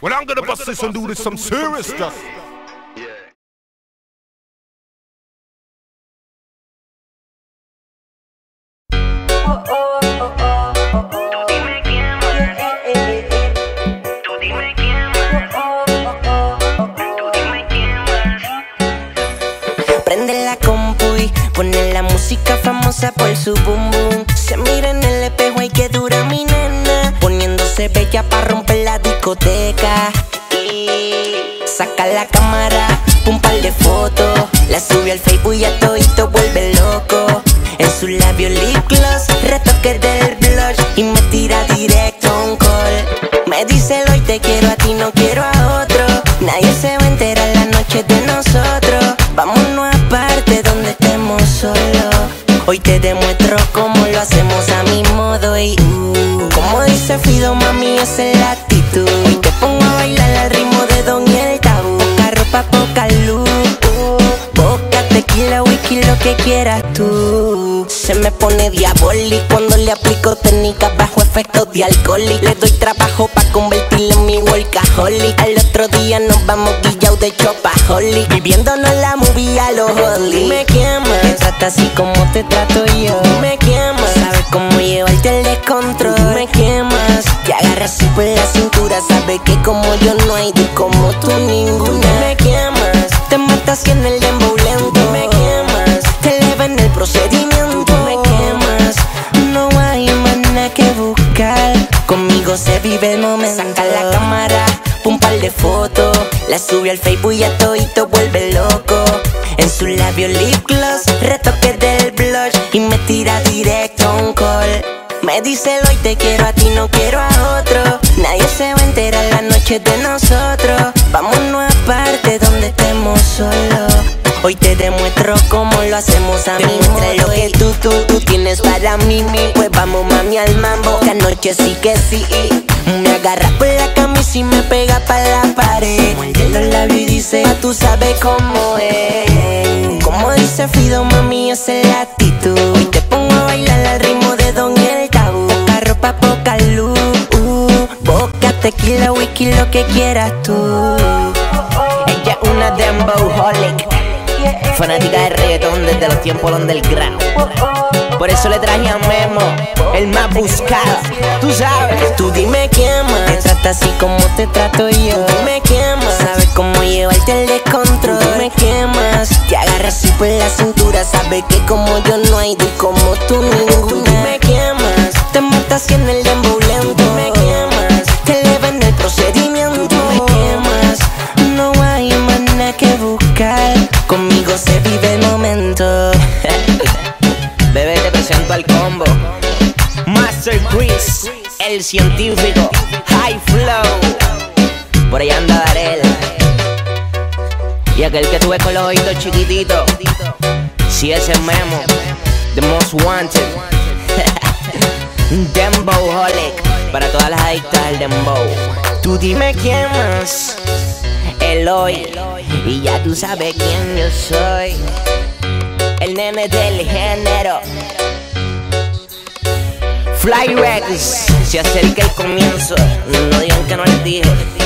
Well, I'm gonna bust this and do this some serious stuff. Prende la compu y pone la música famosa por su boom boom. Se mira en el espejo y que dura mi nena. Poniéndose bella para romper la saca la cámara, un par de fotos. La sube al Facebook y a todito vuelve loco. En su labio lip gloss, retoque del blush y me tira directo un call. Me dice hoy te quiero a ti, no quiero a otro. Nadie se va a enterar la noche de nosotros. Vámonos aparte donde estemos solos. Hoy te demuestro cómo lo hacemos a mi modo y uh, como dice Fido, mami, es la actitud. Ropa, poca luz. Boca, tequila, whisky, lo que quieras tú. Se me pone diabólico cuando le aplico técnicas bajo efectos de alcohol. Y le doy trabajo para convertirlo en mi workaholic. Al otro día nos vamos guillados de chopaholic. Viviéndonos la movie a los Holly. Me quema, te trata así como te trato yo. Me quemas, sabes cómo llevarte el descontrol. Me quemas, te agarras así por la cintura. Sabes que como yo no hay de como tú ninguna. Y en el dembow. Me quemas, te eleva en el procedimiento. Me quemas, no hay nada que buscar. Conmigo se vive el momento. Saca la cámara, un par de fotos. La sube al Facebook y a todito vuelve loco. En su labio lip gloss, retoque del blush y me tira directo un call. Me dice hoy te quiero a ti, no quiero a otro. Nadie se va a enterar la noche de nosotros. Te demuestro cómo lo hacemos a mí. Entre lo que tú, tú, tú tienes para mí, mi. Pues vamos mami al mambo. La noche sí que sí. Me agarra por la camisa y me pega para la pared. Muerde los labios y dice, "Ah, tú sabes cómo es. Como dice Fido, mami, esa es la actitud. Hoy te pongo a bailar al ritmo de Don y el tabú. Poca ropa, poca luz. Uh, boca, tequila, whisky, lo que quieras tú. Ella es una demboholic Fanática de reggaetón desde los tiempos underground Por eso le traje a Memo El más buscado. Tú sabes. Tú dime quién más. Te trata así como te trato yo. Tú dime quién más. Sabes cómo llevarte el descontrol. Tú dime quién más. Te agarras así por la cintura. Sabes que como yo no hay de como tú ninguna. Tú dime quién más. Te matas y en el dembow presento al combo. Master Chris, el científico. High Flow. Por ahí anda Darel. Y aquel que tuve con los oídos chiquititos. Si ese es Memo. The Most Wanted. Dembow Holic. Para todas las adictas al Dembow. Tú dime quién más. Eloy. Y ya tú sabes quién yo soy. El nene del género Fly Rex. Se acerca el comienzo. No digan que no les dije